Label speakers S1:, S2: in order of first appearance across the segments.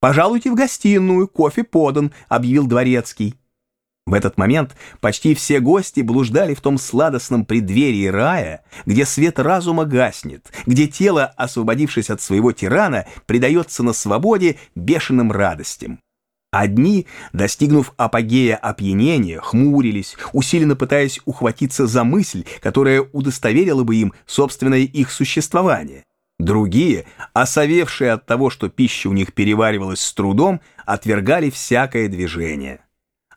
S1: «Пожалуйте в гостиную, кофе подан», — объявил дворецкий. В этот момент почти все гости блуждали в том сладостном преддверии рая, где свет разума гаснет, где тело, освободившись от своего тирана, предается на свободе бешеным радостям. Одни, достигнув апогея опьянения, хмурились, усиленно пытаясь ухватиться за мысль, которая удостоверила бы им собственное их существование. Другие, осовевшие от того, что пища у них переваривалась с трудом, отвергали всякое движение.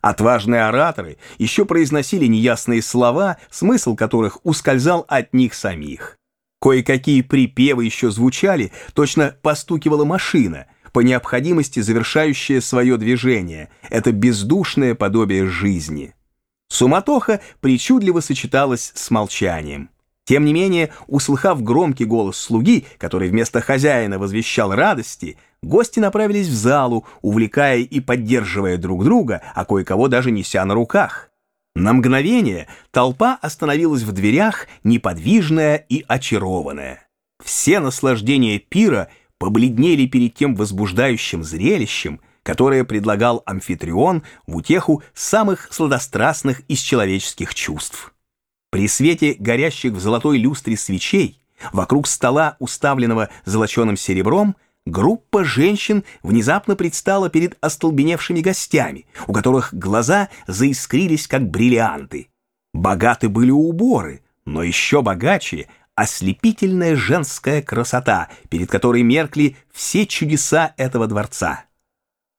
S1: Отважные ораторы еще произносили неясные слова, смысл которых ускользал от них самих. Кое-какие припевы еще звучали, точно постукивала машина, по необходимости завершающая свое движение, это бездушное подобие жизни. Суматоха причудливо сочеталась с молчанием. Тем не менее, услыхав громкий голос слуги, который вместо хозяина возвещал радости, гости направились в залу, увлекая и поддерживая друг друга, а кое-кого даже неся на руках. На мгновение толпа остановилась в дверях, неподвижная и очарованная. Все наслаждения пира побледнели перед тем возбуждающим зрелищем, которое предлагал амфитрион в утеху самых сладострастных из человеческих чувств. При свете горящих в золотой люстре свечей, вокруг стола, уставленного золоченым серебром, группа женщин внезапно предстала перед остолбеневшими гостями, у которых глаза заискрились, как бриллианты. Богаты были уборы, но еще богаче — ослепительная женская красота, перед которой меркли все чудеса этого дворца.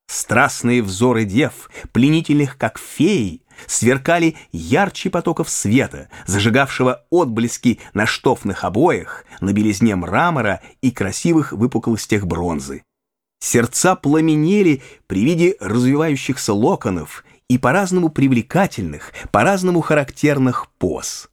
S1: Страстные взоры дев, пленительных как феи, сверкали ярче потоков света, зажигавшего отблески на штофных обоях, на белизне мрамора и красивых выпуклостях бронзы. Сердца пламенели при виде развивающихся локонов и по-разному привлекательных, по-разному характерных поз.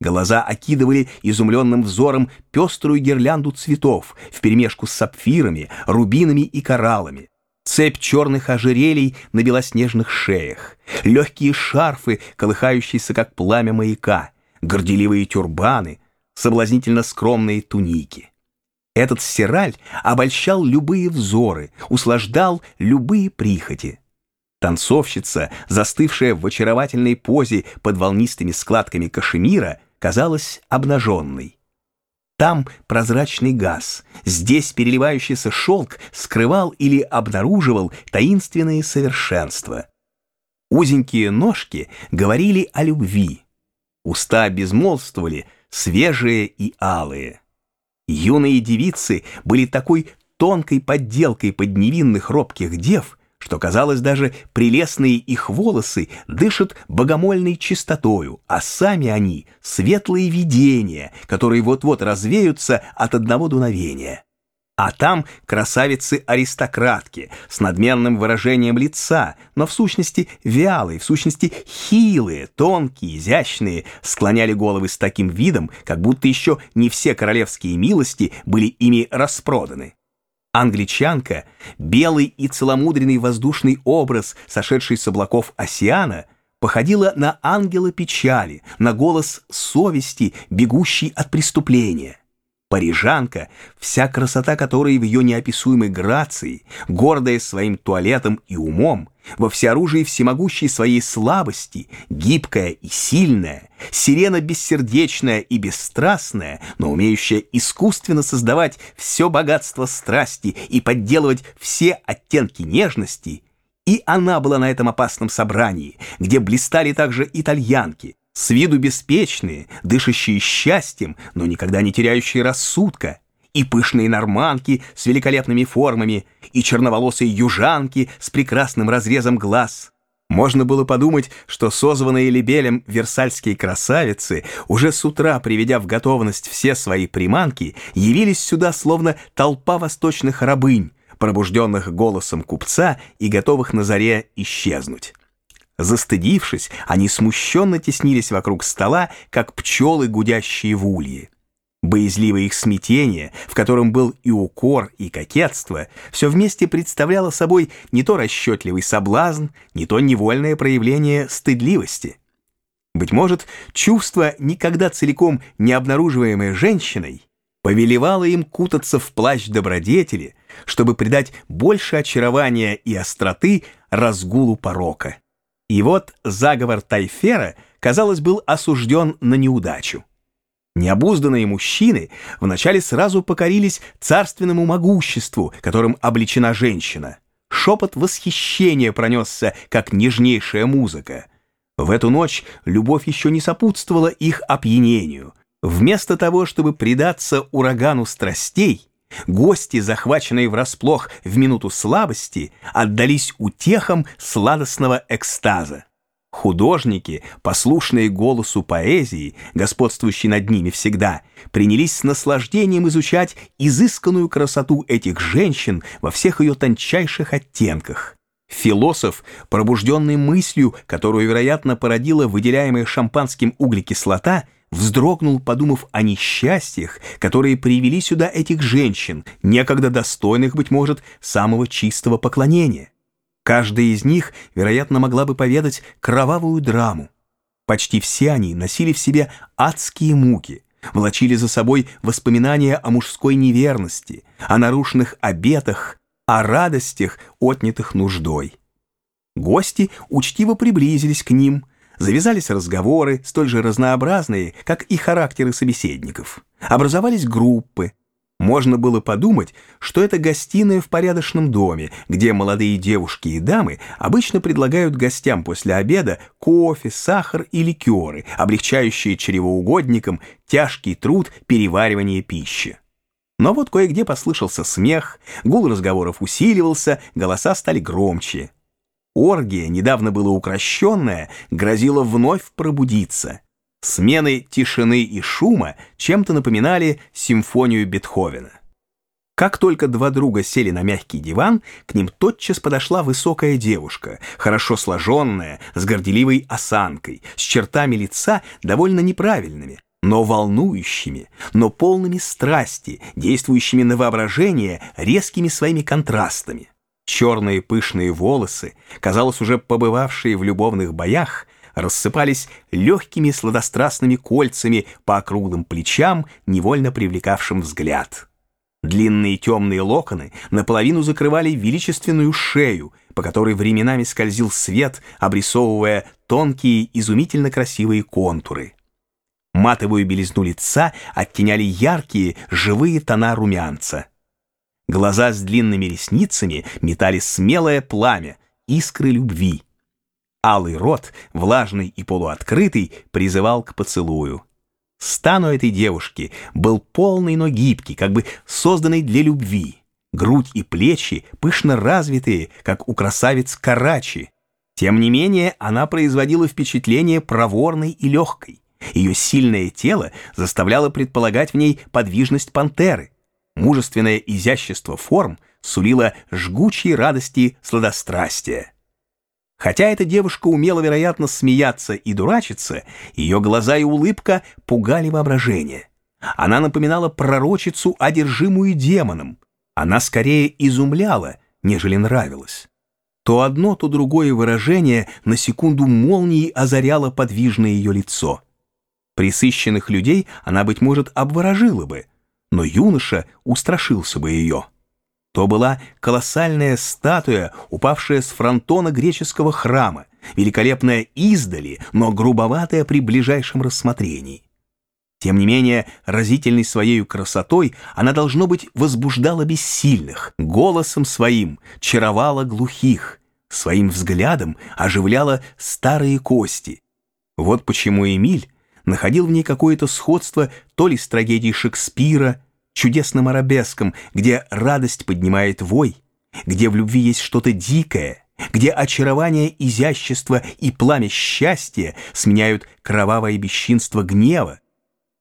S1: Глаза окидывали изумленным взором пеструю гирлянду цветов вперемешку с сапфирами, рубинами и кораллами цепь черных ожерелий на белоснежных шеях, легкие шарфы, колыхающиеся как пламя маяка, горделивые тюрбаны, соблазнительно скромные туники. Этот сираль обольщал любые взоры, услаждал любые прихоти. Танцовщица, застывшая в очаровательной позе под волнистыми складками кашемира, казалась обнаженной. Там прозрачный газ, здесь переливающийся шелк скрывал или обнаруживал таинственные совершенства. Узенькие ножки говорили о любви. Уста безмолвствовали, свежие и алые. Юные девицы были такой тонкой подделкой под невинных робких дев, что, казалось, даже прелестные их волосы дышат богомольной чистотою, а сами они — светлые видения, которые вот-вот развеются от одного дуновения. А там красавицы-аристократки с надменным выражением лица, но в сущности вялые, в сущности хилые, тонкие, изящные, склоняли головы с таким видом, как будто еще не все королевские милости были ими распроданы. Англичанка, белый и целомудренный воздушный образ, сошедший с облаков Осиана, походила на ангела печали, на голос совести, бегущий от преступления. Парижанка, вся красота которой в ее неописуемой грации, гордая своим туалетом и умом, во всеоружии всемогущей своей слабости, гибкая и сильная, сирена бессердечная и бесстрастная, но умеющая искусственно создавать все богатство страсти и подделывать все оттенки нежности, и она была на этом опасном собрании, где блистали также итальянки, с виду беспечные, дышащие счастьем, но никогда не теряющие рассудка, и пышные норманки с великолепными формами, и черноволосые южанки с прекрасным разрезом глаз. Можно было подумать, что созванные Лебелем версальские красавицы, уже с утра приведя в готовность все свои приманки, явились сюда словно толпа восточных рабынь, пробужденных голосом купца и готовых на заре исчезнуть. Застыдившись, они смущенно теснились вокруг стола, как пчелы, гудящие в улье. Боязливое их смятение, в котором был и укор, и кокетство, все вместе представляло собой не то расчетливый соблазн, не то невольное проявление стыдливости. Быть может, чувство, никогда целиком не обнаруживаемое женщиной, повелевала им кутаться в плащ добродетели, чтобы придать больше очарования и остроты разгулу порока. И вот заговор Тайфера, казалось, был осужден на неудачу. Необузданные мужчины вначале сразу покорились царственному могуществу, которым обличена женщина. Шепот восхищения пронесся, как нежнейшая музыка. В эту ночь любовь еще не сопутствовала их опьянению. Вместо того, чтобы предаться урагану страстей, гости, захваченные врасплох в минуту слабости, отдались утехам сладостного экстаза. Художники, послушные голосу поэзии, господствующей над ними всегда, принялись с наслаждением изучать изысканную красоту этих женщин во всех ее тончайших оттенках. Философ, пробужденный мыслью, которую, вероятно, породила выделяемая шампанским углекислота, вздрогнул, подумав о несчастьях, которые привели сюда этих женщин, некогда достойных, быть может, самого чистого поклонения. Каждая из них, вероятно, могла бы поведать кровавую драму. Почти все они носили в себе адские муки, влачили за собой воспоминания о мужской неверности, о нарушенных обетах, о радостях, отнятых нуждой. Гости учтиво приблизились к ним, завязались разговоры, столь же разнообразные, как и характеры собеседников. Образовались группы, можно было подумать, что это гостиная в порядочном доме, где молодые девушки и дамы обычно предлагают гостям после обеда кофе, сахар и ликеры, облегчающие чревоугодникам тяжкий труд переваривания пищи. Но вот кое-где послышался смех, гул разговоров усиливался, голоса стали громче. Оргия, недавно было укращенная, грозила вновь пробудиться — Смены тишины и шума чем-то напоминали симфонию Бетховена. Как только два друга сели на мягкий диван, к ним тотчас подошла высокая девушка, хорошо сложенная, с горделивой осанкой, с чертами лица довольно неправильными, но волнующими, но полными страсти, действующими на воображение резкими своими контрастами. Черные пышные волосы, казалось, уже побывавшие в любовных боях, рассыпались легкими сладострастными кольцами по округлым плечам, невольно привлекавшим взгляд. Длинные темные локоны наполовину закрывали величественную шею, по которой временами скользил свет, обрисовывая тонкие, изумительно красивые контуры. Матовую белизну лица оттеняли яркие, живые тона румянца. Глаза с длинными ресницами метали смелое пламя, искры любви. Алый рот, влажный и полуоткрытый, призывал к поцелую. Стану этой девушки был полный, но гибкий, как бы созданный для любви. Грудь и плечи пышно развитые, как у красавиц Карачи. Тем не менее, она производила впечатление проворной и легкой. Ее сильное тело заставляло предполагать в ней подвижность пантеры. Мужественное изящество форм сулило жгучие радости сладострастия. Хотя эта девушка умела, вероятно, смеяться и дурачиться, ее глаза и улыбка пугали воображение. Она напоминала пророчицу, одержимую демоном. Она скорее изумляла, нежели нравилась. То одно, то другое выражение на секунду молнией озаряло подвижное ее лицо. Присыщенных людей она, быть может, обворожила бы, но юноша устрашился бы ее. То была колоссальная статуя, упавшая с фронтона греческого храма, великолепная издали, но грубоватая при ближайшем рассмотрении. Тем не менее, разительной своей красотой она, должно быть, возбуждала бессильных, голосом своим чаровала глухих, своим взглядом оживляла старые кости. Вот почему Эмиль находил в ней какое-то сходство то ли с трагедией Шекспира, чудесным арабеском, где радость поднимает вой, где в любви есть что-то дикое, где очарование изящества и пламя счастья сменяют кровавое бесчинство гнева,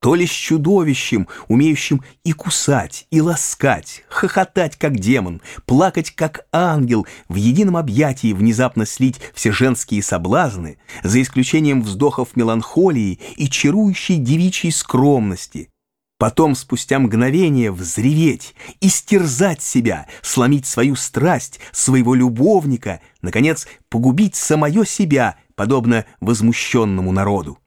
S1: то ли с чудовищем, умеющим и кусать, и ласкать, хохотать, как демон, плакать, как ангел, в едином объятии внезапно слить все женские соблазны, за исключением вздохов меланхолии и чарующей девичьей скромности, Потом, спустя мгновение, взреветь, истерзать себя, сломить свою страсть, своего любовника, наконец, погубить самое себя, подобно возмущенному народу.